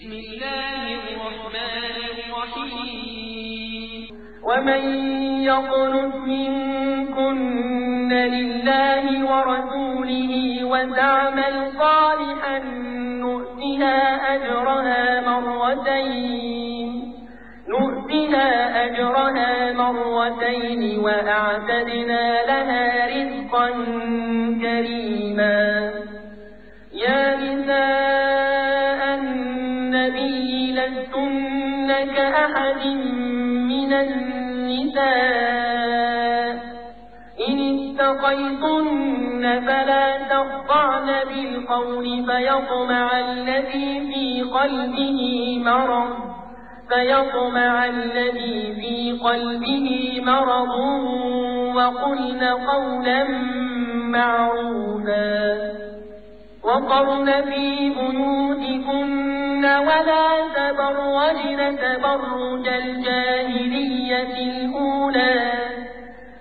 بسم الله الرحمن الرحيم. ومن يقنت منكن لله ورسوله وتعمل صالحا نؤتها أجرها مرتين. نؤتها أجرها مرتين وأعتدنا لها رزقا اتقيتن فلا تخضعن بالقول فيطمع الذي في قلبه مرض فيطمع الذي في قلبه مرض وقلن قولا معروفا وقرن في بيوتكن ولا تبرجن تبرج الجاهلية الأولى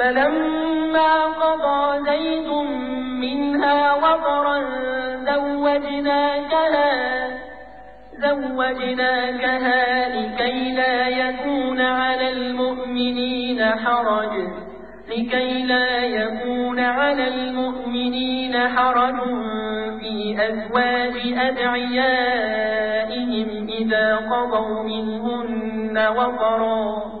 فلما قضى زيد منها وطرا زوجناكها زوجناكها لكي لا يكون على المؤمنين حرج لكي لا يكون على المؤمنين حرج في أزواج أدعيائهم إذا قضوا منهن وطرا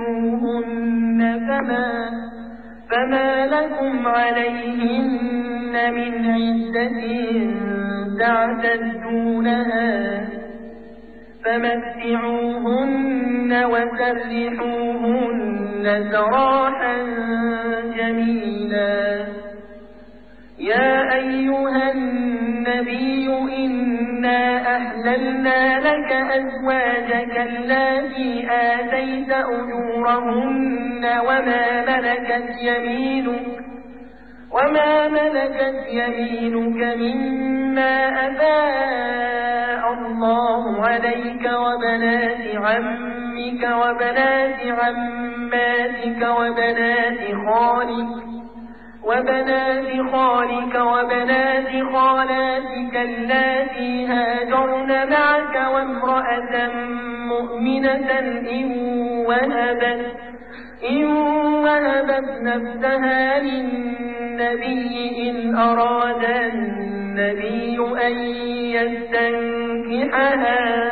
فما لكم عليهن من عدة تعتدونها فمتعوهن وسرحوهن سراحا جميلا يا أيها النبي إنا أحللنا لك أزواجك التي آتيت أجورهن وما ملكت يمينك وما ملكت يمينك مما أفاء الله عليك وبنات عمك وبنات عماتك وبنات خالك وبنات خالك وبنات خالاتك اللاتي هاجرن معك وامرأة مؤمنة إن وهبت, إن وهبت نفسها للنبي إن أراد النبي أن يستنكحها.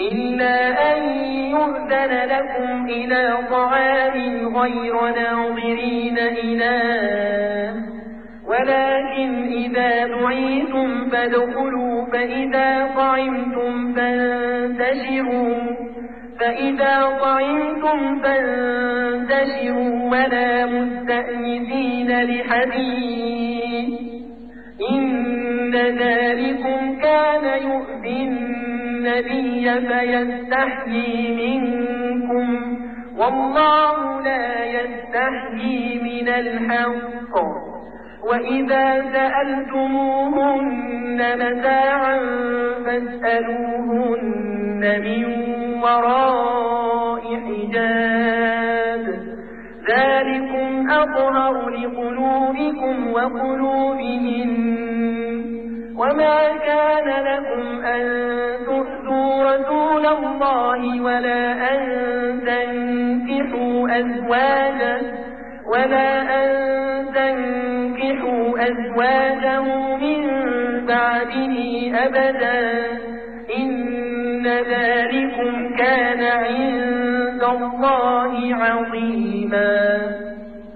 إلا أن يؤذن لكم إلى طعام غير ناظرين إله ولكن إذا دعيتم فادخلوا فإذا طعمتم فانتشروا. فإذا طعمتم فانتشروا. ولا مستأنسين لحديث. النبي فيستحيي منكم والله لا يستحيي من الحق. وإذا سألتموهن متاعا فاسألوهن من وراء حجاب. ذلكم أطهر لقلوبكم وقلوبهم وما كان لكم أن تؤذوا رسول الله ولا أن تنكحوا أزواجه ولا أن تنكحوا أزواجه من بعده أبدا إن ذلكم كان عند الله عظيما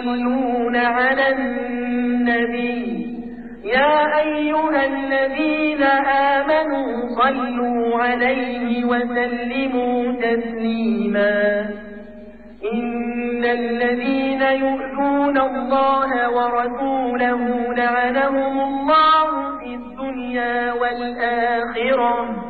يصلون على النبي. يا أيها الذين آمنوا صلوا عليه وسلموا تسليما. إن الذين يؤذون الله ورسوله لعنهم الله في الدنيا والآخرة.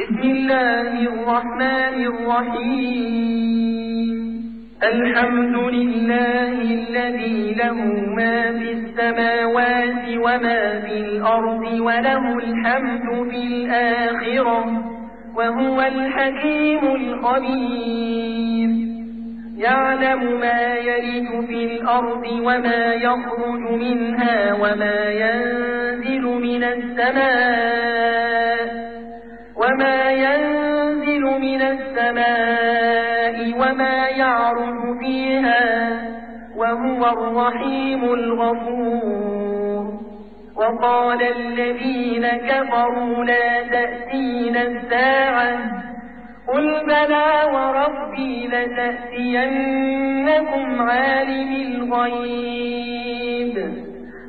بسم الله الرحمن الرحيم. الحمد لله الذي له ما في السماوات وما في الأرض وله الحمد في الآخرة وهو الحكيم الخبير. يعلم ما يلج في الأرض وما يخرج منها وما ينزل من السماء وما ينزل من السماء وما يعرج فيها وهو الرحيم الغفور وقال الذين كفروا لا تأتينا الساعة قل بلى وربي لتأتينكم عالم الغيب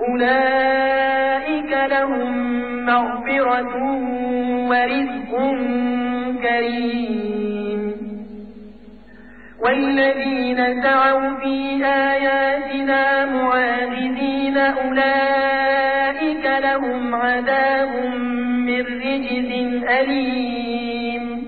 أولئك لهم مغفرة ورزق كريم. والذين سعوا في آياتنا معاجزين أولئك لهم عذاب من رجز أليم.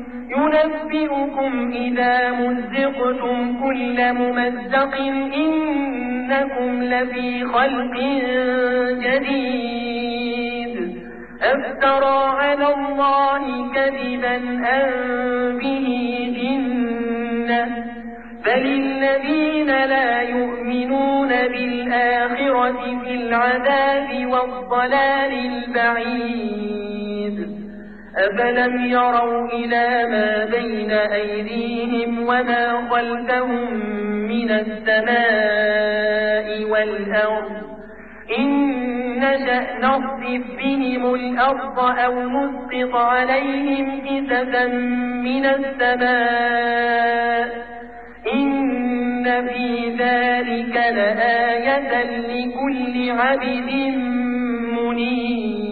ينبئكم إذا مزقتم كل ممزق إنكم لفي خلق جديد. أفترى على الله كذبا أم به جنة؟ بل الذين لا يؤمنون بالآخرة في العذاب والضلال البعيد. أفلم يروا إلى ما بين أيديهم وما خلفهم من السماء والأرض إن نشأ نصف بهم الأرض أو نسقط عليهم كسفا من السماء إن في ذلك لآية لكل عبد منيب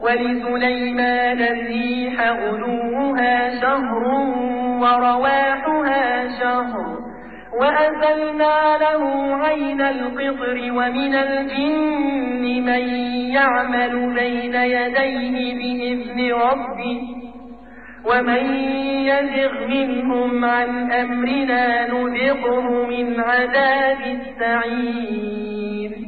ولسليمان الريح غلوها شهر ورواحها شهر وأزلنا له عين القطر ومن الجن من يعمل بين يديه بإذن ربه ومن يزغ منهم عن أمرنا نذقه من عذاب السعير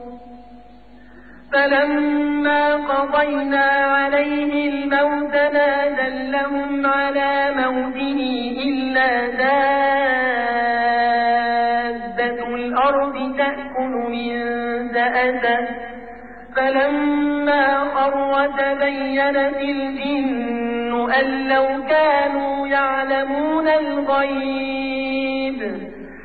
فلما قضينا عليه الموت ما دلهم على موته إلا دابة الأرض تأكل من زأته فلما خر تبينت الجن أن لو كانوا يعلمون الغيب.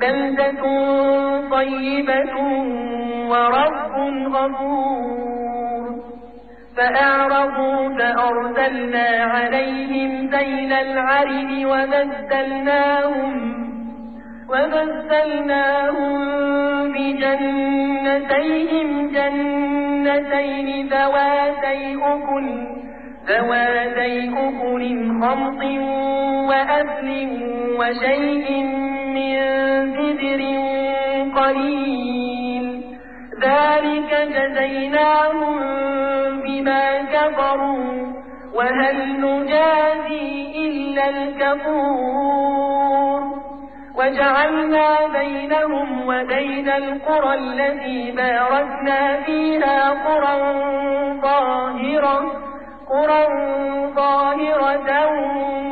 بلدة طيبة ورب غفور. فأعرضوا فأرسلنا عليهم سيل العرم وبدلناهم وبدلناهم بجنتيهم جنتين ذواتي أكل ذواتي أكل خمط وأثل وشيء من سدر قليل. ذلك جزيناهم بما كفروا وهل نجازي إلا الكفور. وجعلنا بينهم وبين القرى التي باركنا فيها قرى ظاهرة قرى ظاهرة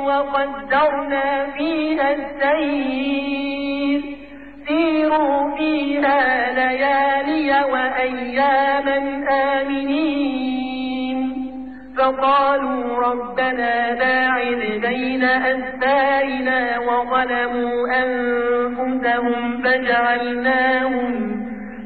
وقدرنا فيها السير. سيروا فيها ليالي وأياما آمنين. فقالوا ربنا باعد بين أسفارنا وظلموا أنفسهم فجعلناهم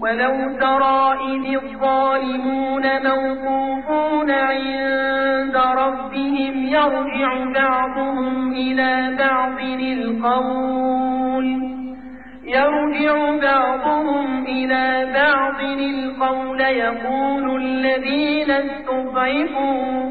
ولو ترى إذ الظالمون موقوفون عند ربهم يرجع بعضهم إلى بعض القول يرجع بعضهم إلى بعض القول يقول الذين استضعفوا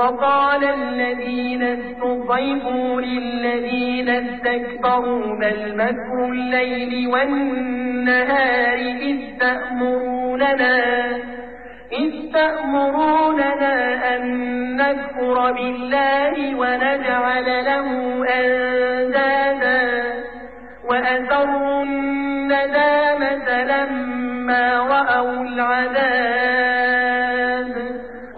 وقال الذين استضعفوا للذين استكبروا بل مكر الليل والنهار إذ تأمروننا إذ تأمروننا أن نكفر بالله ونجعل له أندادا. وأسروا الندامة لما رأوا العذاب.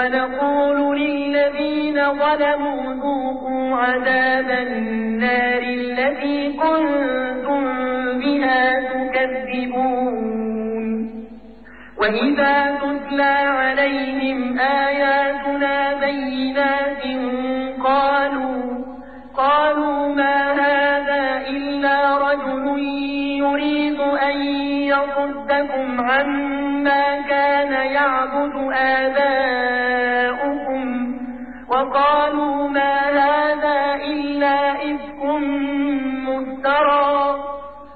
ونقول للذين ظلموا ذوقوا عذاب النار التي كنتم بها تكذبون. وإذا تتلى عليهم آياتنا بينات قالوا قالوا ما هذا إلا رجل يريد أن يصدكم عما كان يعبد آباؤكم وقالوا ما هذا إلا إفك مفترى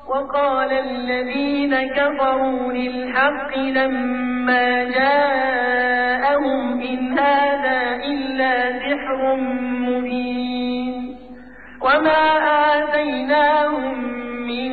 وقال الذين كفروا للحق لما جاءهم إن هذا إلا سحر مبين وما آتيناهم من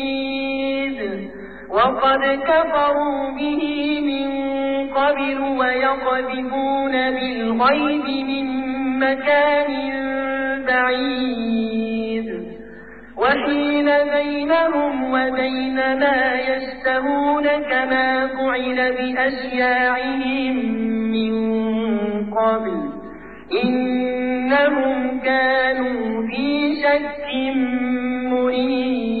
وقد كفروا به من قبل ويقذفون بالغيب من مكان بعيد. وحين بينهم وبين ما يشتهون كما فعل بأشياعهم من قبل. إنهم كانوا في شك مريد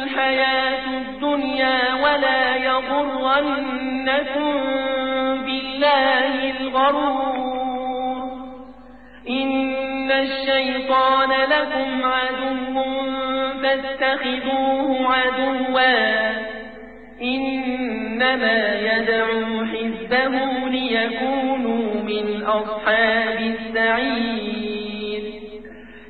الحياة الدنيا ولا يغرنكم بالله الغرور. إن الشيطان لكم عدو فاتخذوه عدوا. إنما يدعو حزبه ليكونوا من أصحاب السعير.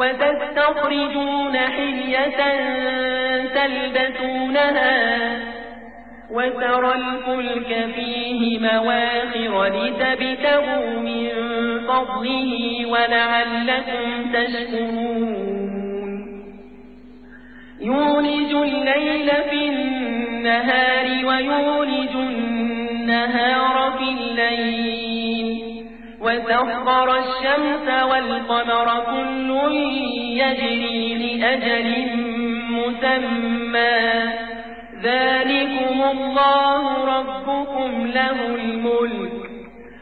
وتستخرجون حلية تلبسونها وترى الفلك فيه مواخر لتبتغوا من فضله ولعلكم تشكرون. يولج الليل في النهار ويولج النهار في الليل. وسخر الشمس والقمر كل يجري لأجل مسمى. ذلكم الله ربكم له الملك.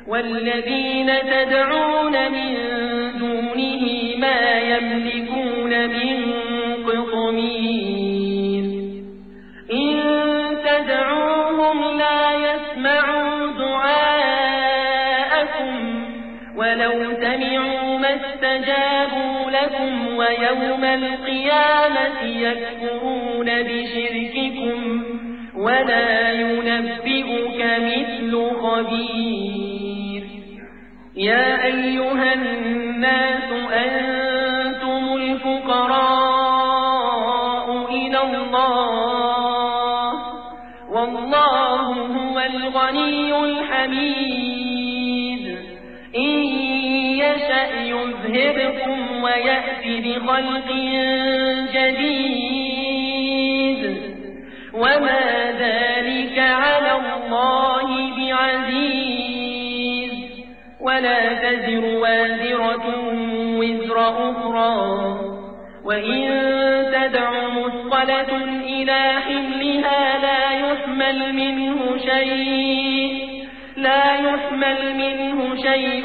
والذين تدعون من دونه ما يملكون استجابوا لكم ويوم القيامة يكفرون بشرككم ولا ينبئك مثل خبير. يا أيها الناس أنتم الفقراء إلى الله والله هو الغني الحميد. إن يشأ يذهبكم ويأتي بخلق جديد. وما ذلك على الله بعزيز. ولا تزر وازرة وزر أخرى. وإن تدع مثقلة إلى حملها لا يحمل منه شيء. لا يحمل منه شيء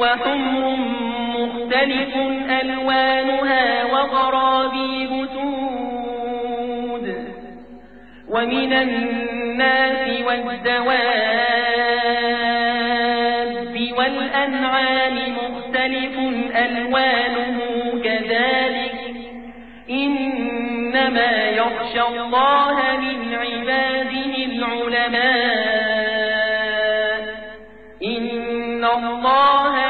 وحمر مختلف ألوانها وغرابيب سود ومن الناس والدواب والأنعام مختلف ألوانه كذلك إنما يخشى الله من عباده العلماء إن الله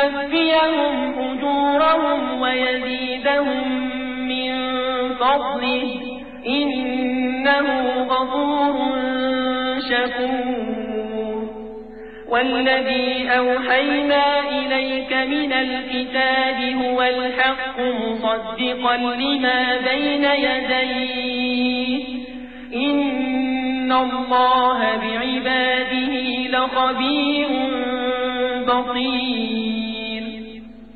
ليوفيهم أجورهم ويزيدهم من فضله. إنه غفور شكور. والذي أوحينا إليك من الكتاب هو الحق مصدقا لما بين يديه. إن الله بعباده لخبير بصير.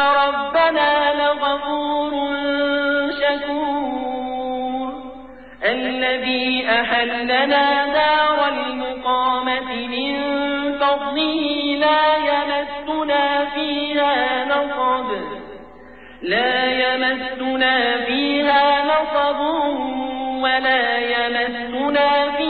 ربنا لغفور شكور. الذي أحلنا دار المقامة من فضله لا يمسنا فيها نصب. لا يمسنا فيها نصب ولا يمسنا فيها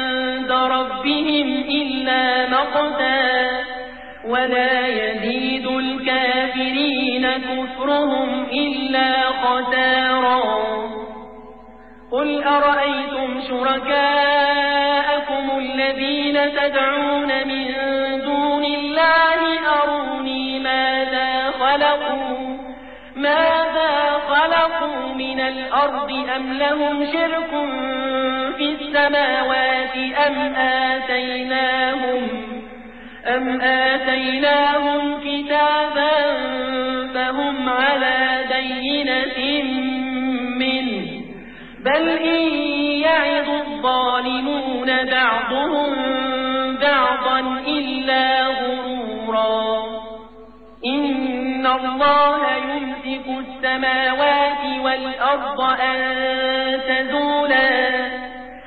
ربهم إلا مقتا ولا يزيد الكافرين كفرهم إلا خسارا. قل أرأيتم شركاءكم الذين تدعون من دون الله أروني ماذا خلقوا؟ ماذا خلقوا من الأرض أم لهم شرك في السماوات أم آتيناهم أم آتيناهم كتابا فهم على بينة منه. بل إن يعظ الظالمون بعضهم بعضا إلا غرورا. الله يمسك السماوات والأرض أن تزولا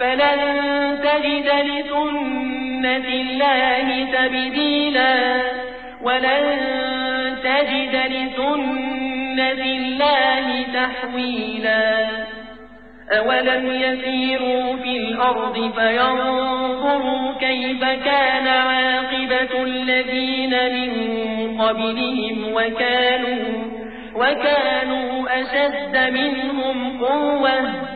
فلن تجد لسنة الله تبديلا. ولن تجد لسنة الله تحويلا. أولم يسيروا في الأرض فينظروا كيف كان عاقبة الذين من قبلهم وكانوا, وكانوا أشد منهم قوة.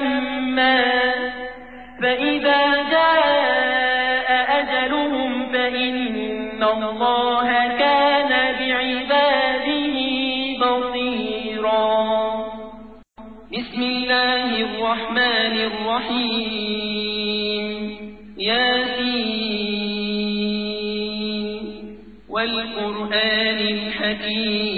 مسمى فإذا جاء أجلهم فإن الله كان بعباده بصيرا. بسم الله الرحمن الرحيم. ياسين. والقرآن الحكيم.